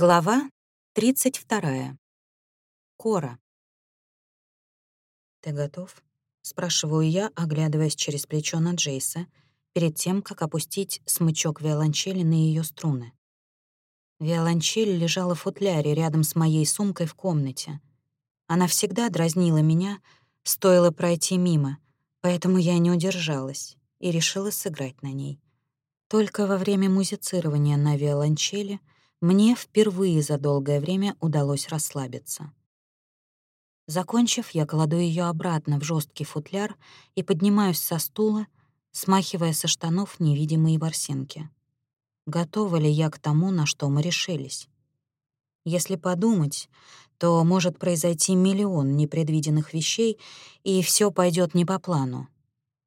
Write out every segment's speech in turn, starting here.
Глава 32. Кора. «Ты готов?» — спрашиваю я, оглядываясь через плечо на Джейса, перед тем, как опустить смычок виолончели на ее струны. Виолончель лежала в футляре рядом с моей сумкой в комнате. Она всегда дразнила меня, стоило пройти мимо, поэтому я не удержалась и решила сыграть на ней. Только во время музицирования на виолончели — мне впервые за долгое время удалось расслабиться. Закончив, я кладу ее обратно в жесткий футляр и поднимаюсь со стула, смахивая со штанов невидимые ворсинки. Готова ли я к тому, на что мы решились? Если подумать, то может произойти миллион непредвиденных вещей, и все пойдет не по плану.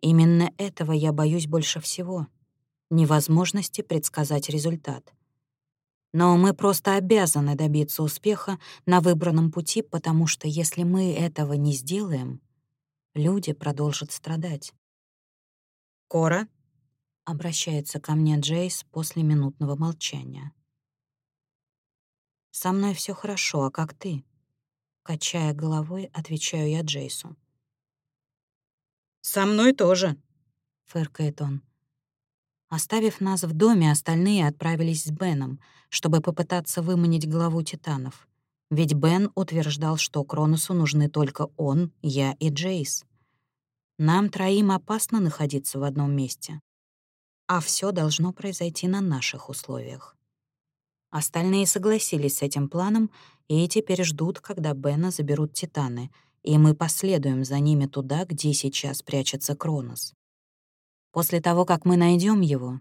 Именно этого я боюсь больше всего — невозможности предсказать результат. Но мы просто обязаны добиться успеха на выбранном пути, потому что если мы этого не сделаем, люди продолжат страдать. «Кора?» — обращается ко мне Джейс после минутного молчания. «Со мной все хорошо, а как ты?» Качая головой, отвечаю я Джейсу. «Со мной тоже», — фыркает он. Оставив нас в доме, остальные отправились с Беном, чтобы попытаться выманить главу титанов. Ведь Бен утверждал, что Кроносу нужны только он, я и Джейс. Нам троим опасно находиться в одном месте. А все должно произойти на наших условиях. Остальные согласились с этим планом и теперь ждут, когда Бена заберут титаны, и мы последуем за ними туда, где сейчас прячется Кронос. После того, как мы найдем его,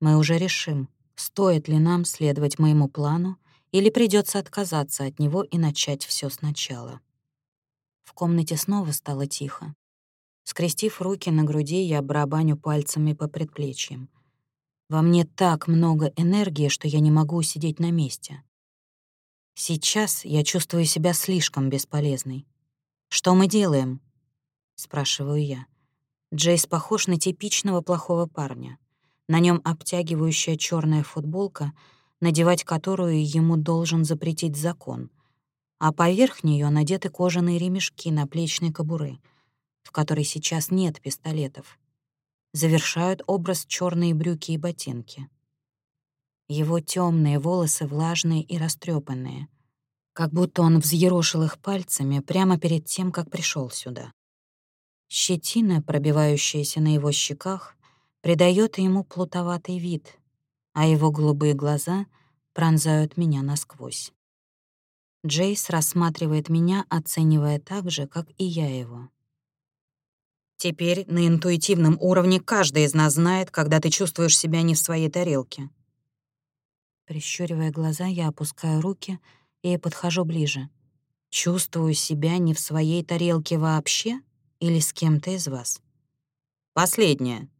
мы уже решим, стоит ли нам следовать моему плану или придется отказаться от него и начать все сначала. В комнате снова стало тихо. Скрестив руки на груди, я барабаню пальцами по предплечьям. Во мне так много энергии, что я не могу сидеть на месте. Сейчас я чувствую себя слишком бесполезной. «Что мы делаем?» — спрашиваю я. Джейс похож на типичного плохого парня. На нем обтягивающая черная футболка, надевать которую ему должен запретить закон, а поверх нее надеты кожаные ремешки на плечной кобуры, в которой сейчас нет пистолетов. Завершают образ черные брюки и ботинки. Его темные волосы влажные и растрепанные, как будто он взъерошил их пальцами прямо перед тем, как пришел сюда. Щетина, пробивающаяся на его щеках, придает ему плутоватый вид, а его голубые глаза пронзают меня насквозь. Джейс рассматривает меня, оценивая так же, как и я его. «Теперь на интуитивном уровне каждый из нас знает, когда ты чувствуешь себя не в своей тарелке». Прищуривая глаза, я опускаю руки и подхожу ближе. Чувствую себя не в своей тарелке вообще? Или с кем-то из вас? Последнее.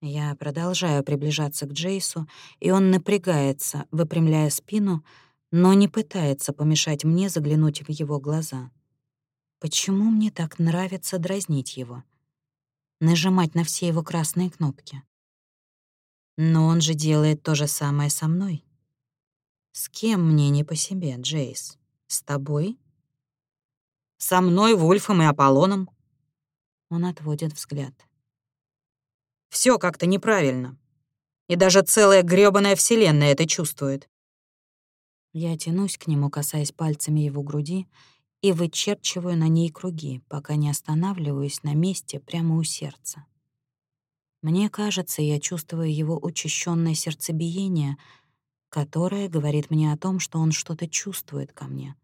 Я продолжаю приближаться к Джейсу, и он напрягается, выпрямляя спину, но не пытается помешать мне заглянуть в его глаза. Почему мне так нравится дразнить его? Нажимать на все его красные кнопки. Но он же делает то же самое со мной. С кем мне не по себе, Джейс? С тобой со мной, Вульфом и Аполлоном». Он отводит взгляд. Все как-то неправильно. И даже целая грёбаная вселенная это чувствует. Я тянусь к нему, касаясь пальцами его груди, и вычерчиваю на ней круги, пока не останавливаюсь на месте прямо у сердца. Мне кажется, я чувствую его учащенное сердцебиение, которое говорит мне о том, что он что-то чувствует ко мне.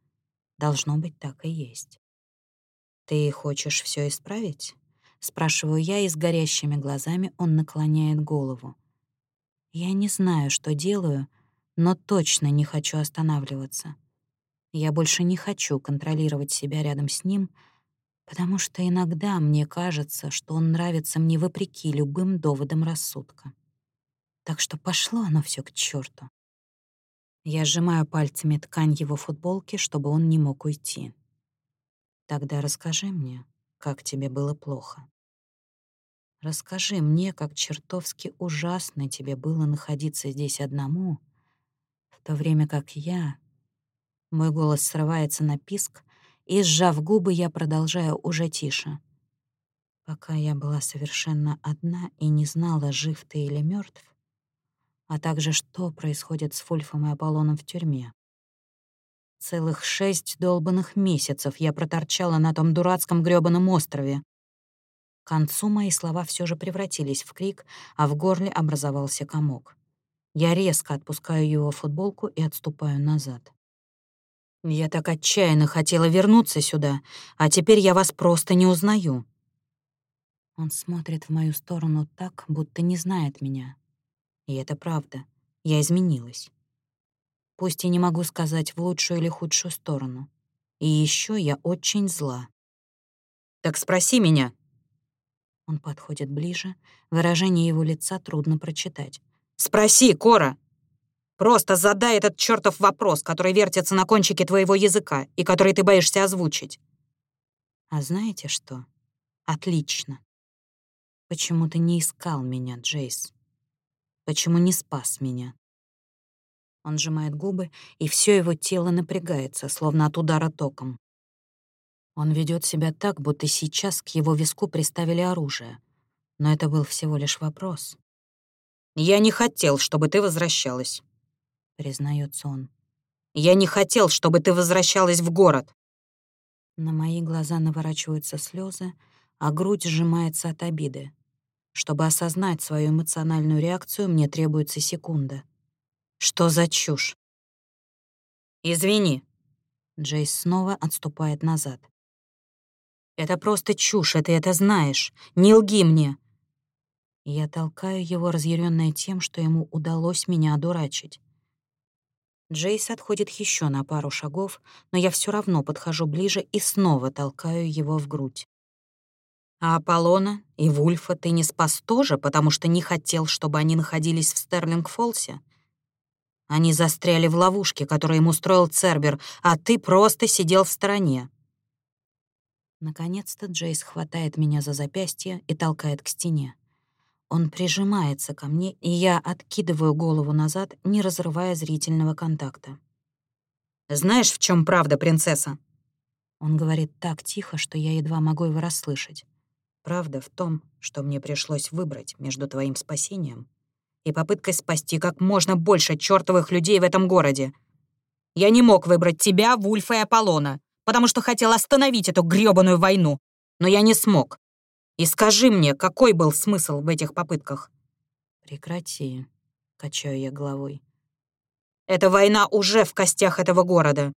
Должно быть, так и есть. «Ты хочешь все исправить?» — спрашиваю я, и с горящими глазами он наклоняет голову. Я не знаю, что делаю, но точно не хочу останавливаться. Я больше не хочу контролировать себя рядом с ним, потому что иногда мне кажется, что он нравится мне вопреки любым доводам рассудка. Так что пошло оно все к черту. Я сжимаю пальцами ткань его футболки, чтобы он не мог уйти. Тогда расскажи мне, как тебе было плохо. Расскажи мне, как чертовски ужасно тебе было находиться здесь одному, в то время как я... Мой голос срывается на писк, и, сжав губы, я продолжаю уже тише. Пока я была совершенно одна и не знала, жив ты или мертв, а также что происходит с Фульфом и Аполлоном в тюрьме. Целых шесть долбанных месяцев я проторчала на том дурацком грёбаном острове. К концу мои слова все же превратились в крик, а в горле образовался комок. Я резко отпускаю его футболку и отступаю назад. Я так отчаянно хотела вернуться сюда, а теперь я вас просто не узнаю. Он смотрит в мою сторону так, будто не знает меня. И это правда. Я изменилась. Пусть и не могу сказать в лучшую или худшую сторону. И еще я очень зла. «Так спроси меня». Он подходит ближе. Выражение его лица трудно прочитать. «Спроси, Кора! Просто задай этот чертов вопрос, который вертится на кончике твоего языка и который ты боишься озвучить». «А знаете что? Отлично. Почему ты не искал меня, Джейс? Почему не спас меня?» Он сжимает губы, и все его тело напрягается, словно от удара током. Он ведет себя так, будто сейчас к его виску приставили оружие. Но это был всего лишь вопрос. «Я не хотел, чтобы ты возвращалась», — признается он. «Я не хотел, чтобы ты возвращалась в город». На мои глаза наворачиваются слезы, а грудь сжимается от обиды. Чтобы осознать свою эмоциональную реакцию, мне требуется секунда. Что за чушь? Извини. Джейс снова отступает назад. Это просто чушь, и ты это знаешь. Не лги мне. Я толкаю его, разъяренная тем, что ему удалось меня одурачить. Джейс отходит еще на пару шагов, но я все равно подхожу ближе и снова толкаю его в грудь. А Аполлона и Вульфа ты не спас тоже, потому что не хотел, чтобы они находились в Стерлинг-Фолсе? Они застряли в ловушке, которую им устроил Цербер, а ты просто сидел в стороне. Наконец-то Джейс хватает меня за запястье и толкает к стене. Он прижимается ко мне, и я откидываю голову назад, не разрывая зрительного контакта. «Знаешь, в чем правда, принцесса?» Он говорит так тихо, что я едва могу его расслышать. «Правда в том, что мне пришлось выбрать между твоим спасением и попыткой спасти как можно больше чертовых людей в этом городе. Я не мог выбрать тебя, Вульфа и Аполлона, потому что хотел остановить эту грёбаную войну, но я не смог. И скажи мне, какой был смысл в этих попытках?» «Прекрати», — качаю я головой. «Эта война уже в костях этого города».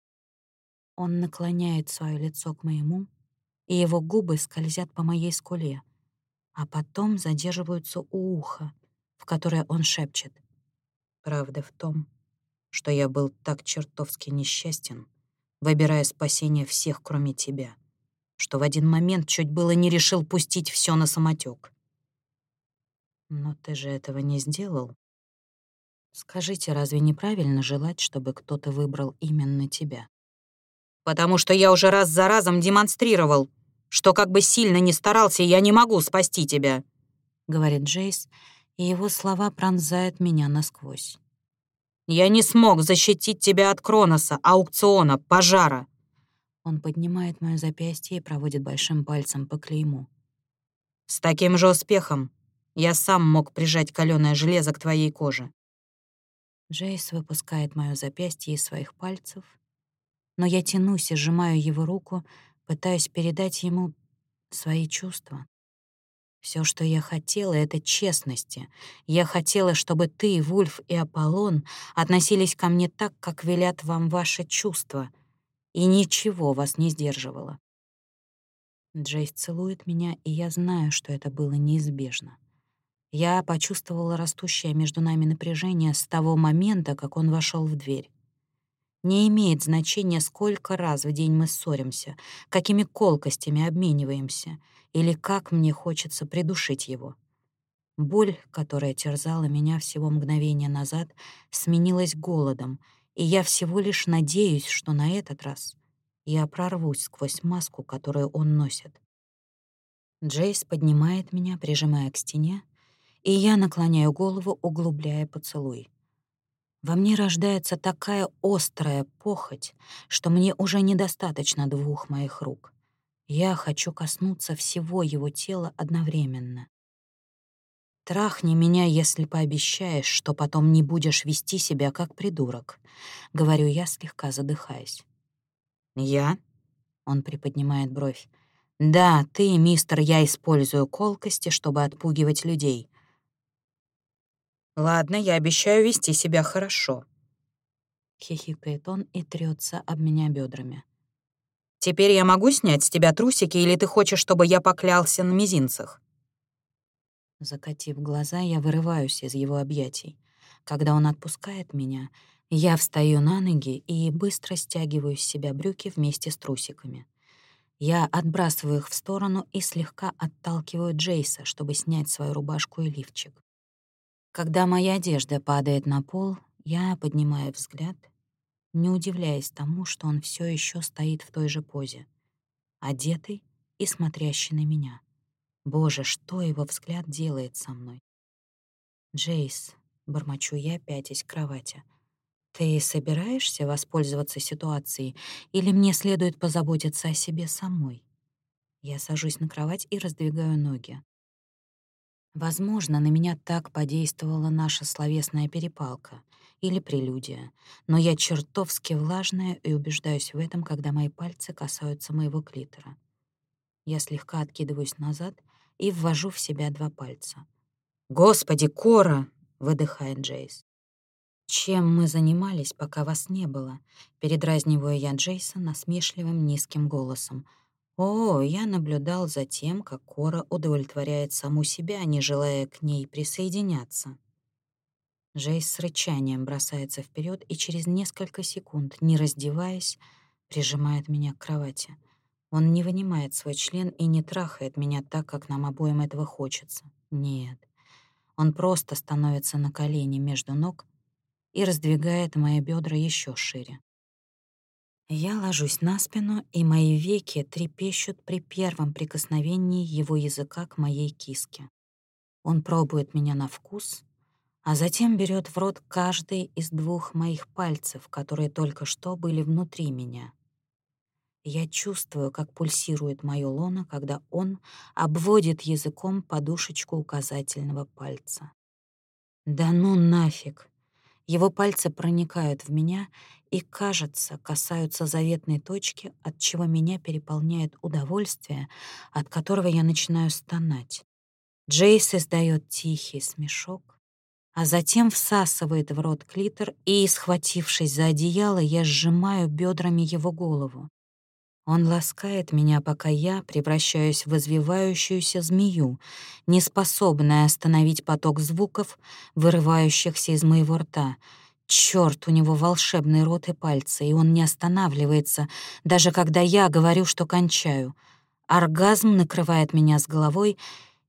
Он наклоняет свое лицо к моему, и его губы скользят по моей скуле, а потом задерживаются у уха, в которое он шепчет. Правда в том, что я был так чертовски несчастен, выбирая спасение всех, кроме тебя, что в один момент чуть было не решил пустить все на самотек. Но ты же этого не сделал. Скажите, разве неправильно желать, чтобы кто-то выбрал именно тебя? Потому что я уже раз за разом демонстрировал, что как бы сильно ни старался, я не могу спасти тебя, — говорит Джейс, и его слова пронзают меня насквозь. «Я не смог защитить тебя от Кроноса, аукциона, пожара!» Он поднимает мое запястье и проводит большим пальцем по клейму. «С таким же успехом я сам мог прижать каленое железо к твоей коже». Джейс выпускает мое запястье из своих пальцев, но я тянусь и сжимаю его руку, пытаясь передать ему свои чувства. Все, что я хотела, — это честности. Я хотела, чтобы ты, Вульф и Аполлон относились ко мне так, как велят вам ваши чувства, и ничего вас не сдерживало. Джейс целует меня, и я знаю, что это было неизбежно. Я почувствовала растущее между нами напряжение с того момента, как он вошел в дверь. Не имеет значения, сколько раз в день мы ссоримся, какими колкостями обмениваемся — или как мне хочется придушить его. Боль, которая терзала меня всего мгновение назад, сменилась голодом, и я всего лишь надеюсь, что на этот раз я прорвусь сквозь маску, которую он носит. Джейс поднимает меня, прижимая к стене, и я наклоняю голову, углубляя поцелуй. Во мне рождается такая острая похоть, что мне уже недостаточно двух моих рук. Я хочу коснуться всего его тела одновременно. «Трахни меня, если пообещаешь, что потом не будешь вести себя как придурок», — говорю я, слегка задыхаясь. «Я?» — он приподнимает бровь. «Да, ты, мистер, я использую колкости, чтобы отпугивать людей. Ладно, я обещаю вести себя хорошо. Хихикает он и трется об меня бедрами. Теперь я могу снять с тебя трусики, или ты хочешь, чтобы я поклялся на мизинцах? Закатив глаза, я вырываюсь из его объятий. Когда он отпускает меня, я встаю на ноги и быстро стягиваю с себя брюки вместе с трусиками. Я отбрасываю их в сторону и слегка отталкиваю Джейса, чтобы снять свою рубашку и лифчик. Когда моя одежда падает на пол, я поднимаю взгляд, не удивляясь тому, что он все еще стоит в той же позе, одетый и смотрящий на меня. Боже, что его взгляд делает со мной? «Джейс», — бормочу я, пятясь к кровати, «ты собираешься воспользоваться ситуацией или мне следует позаботиться о себе самой?» Я сажусь на кровать и раздвигаю ноги. Возможно, на меня так подействовала наша словесная перепалка или прелюдия, но я чертовски влажная и убеждаюсь в этом, когда мои пальцы касаются моего клитора. Я слегка откидываюсь назад и ввожу в себя два пальца. «Господи, Кора!» — выдыхает Джейс. «Чем мы занимались, пока вас не было?» — передразниваю я Джейса насмешливым низким голосом — о, я наблюдал за тем, как Кора удовлетворяет саму себя, не желая к ней присоединяться. Джейс с рычанием бросается вперед и через несколько секунд, не раздеваясь, прижимает меня к кровати. Он не вынимает свой член и не трахает меня так, как нам обоим этого хочется. Нет. Он просто становится на колени между ног и раздвигает мои бедра еще шире. Я ложусь на спину, и мои веки трепещут при первом прикосновении его языка к моей киске. Он пробует меня на вкус, а затем берет в рот каждый из двух моих пальцев, которые только что были внутри меня. Я чувствую, как пульсирует моё лоно, когда он обводит языком подушечку указательного пальца. Да ну нафиг! Его пальцы проникают в меня и, кажется, касаются заветной точки, от чего меня переполняет удовольствие, от которого я начинаю стонать. Джейс издает тихий смешок, а затем всасывает в рот клитор, и, схватившись за одеяло, я сжимаю бедрами его голову. Он ласкает меня, пока я превращаюсь в извивающуюся змею, неспособная остановить поток звуков, вырывающихся из моего рта. Чёрт, у него волшебный рот и пальцы, и он не останавливается, даже когда я говорю, что кончаю. Оргазм накрывает меня с головой,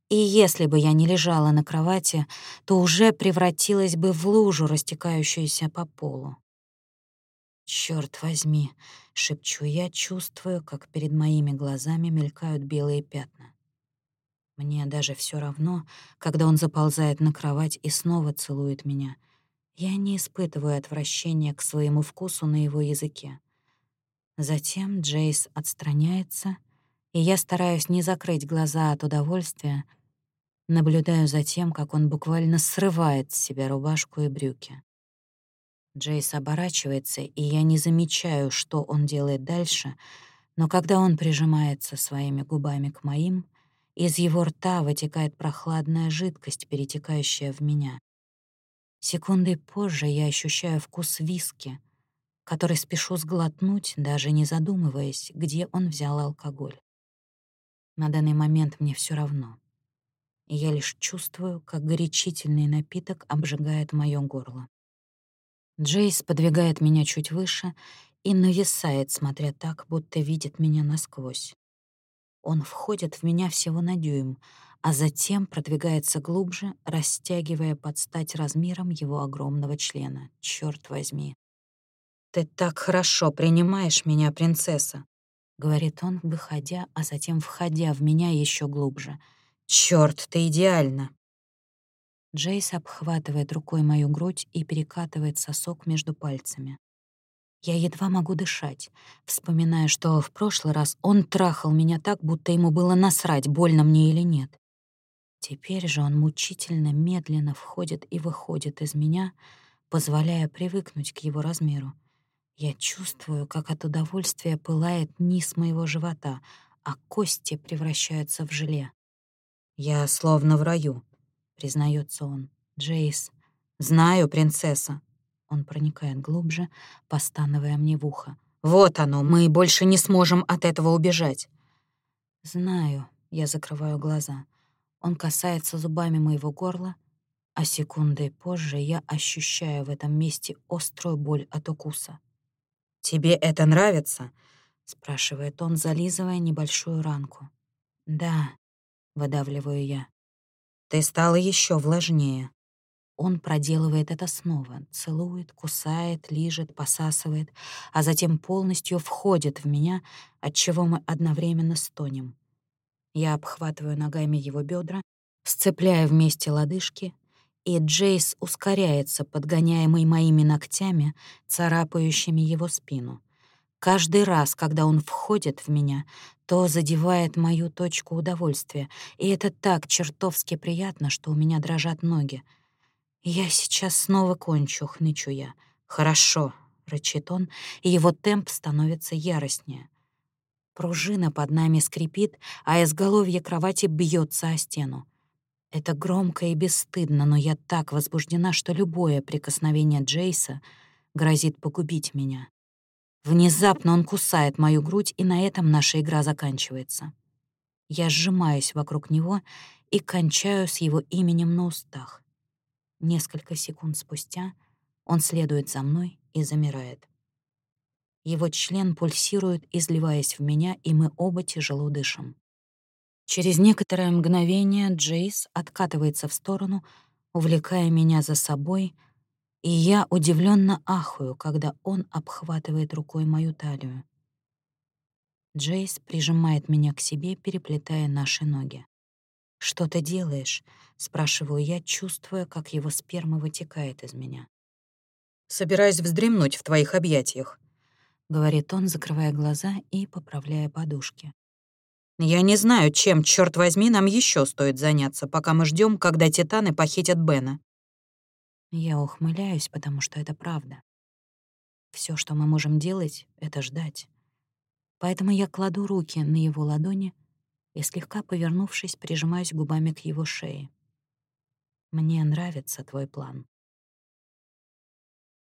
и если бы я не лежала на кровати, то уже превратилась бы в лужу, растекающуюся по полу. Черт возьми, шепчу я, чувствую, как перед моими глазами мелькают белые пятна. Мне даже все равно, когда он заползает на кровать и снова целует меня. Я не испытываю отвращения к своему вкусу на его языке. Затем Джейс отстраняется, и я стараюсь не закрыть глаза от удовольствия, наблюдаю за тем, как он буквально срывает с себя рубашку и брюки. Джейс оборачивается, и я не замечаю, что он делает дальше, но когда он прижимается своими губами к моим, из его рта вытекает прохладная жидкость, перетекающая в меня. Секунды позже я ощущаю вкус виски, который спешу сглотнуть, даже не задумываясь, где он взял алкоголь. На данный момент мне все равно. Я лишь чувствую, как горячительный напиток обжигает моё горло. Джейс подвигает меня чуть выше и нависает, смотря так, будто видит меня насквозь. Он входит в меня всего на дюйм, а затем продвигается глубже, растягивая под стать размером его огромного члена. Черт возьми. «Ты так хорошо принимаешь меня, принцесса», — говорит он, выходя, а затем входя в меня еще глубже. Черт, ты идеальна!» Джейс обхватывает рукой мою грудь и перекатывает сосок между пальцами. Я едва могу дышать, вспоминая, что в прошлый раз он трахал меня так, будто ему было насрать, больно мне или нет. Теперь же он мучительно медленно входит и выходит из меня, позволяя привыкнуть к его размеру. Я чувствую, как от удовольствия пылает низ моего живота, а кости превращаются в желе. «Я словно в раю», — признается он. «Джейс». «Знаю, принцесса». Он проникает глубже, постановая мне в ухо. «Вот оно, мы больше не сможем от этого убежать». «Знаю», — я закрываю глаза. Он касается зубами моего горла, а секундой позже я ощущаю в этом месте острую боль от укуса. «Тебе это нравится?» — спрашивает он, зализывая небольшую ранку. «Да», — выдавливаю я. «Ты стала еще влажнее». Он проделывает это снова, целует, кусает, лижет, посасывает, а затем полностью входит в меня, от чего мы одновременно стонем. Я обхватываю ногами его бедра, сцепляю вместе лодыжки, и Джейс ускоряется, подгоняемый моими ногтями, царапающими его спину. Каждый раз, когда он входит в меня, то задевает мою точку удовольствия, и это так чертовски приятно, что у меня дрожат ноги. «Я сейчас снова кончу», — хнычу я. «Хорошо», — рычит он, и его темп становится яростнее. Пружина под нами скрипит, а изголовье кровати бьется о стену. Это громко и бесстыдно, но я так возбуждена, что любое прикосновение Джейса грозит погубить меня. Внезапно он кусает мою грудь, и на этом наша игра заканчивается. Я сжимаюсь вокруг него и кончаю с его именем на устах. Несколько секунд спустя он следует за мной и замирает. Его член пульсирует, изливаясь в меня, и мы оба тяжело дышим. Через некоторое мгновение Джейс откатывается в сторону, увлекая меня за собой, и я удивленно ахаю, когда он обхватывает рукой мою талию. Джейс прижимает меня к себе, переплетая наши ноги. «Что ты делаешь?» — спрашиваю я, чувствуя, как его сперма вытекает из меня. «Собираюсь вздремнуть в твоих объятиях», — говорит он, закрывая глаза и поправляя подушки. Я не знаю, чем, черт возьми, нам еще стоит заняться, пока мы ждем, когда титаны похитят Бена. Я ухмыляюсь, потому что это правда. Все, что мы можем делать, — это ждать. Поэтому я кладу руки на его ладони и, слегка повернувшись, прижимаюсь губами к его шее. Мне нравится твой план.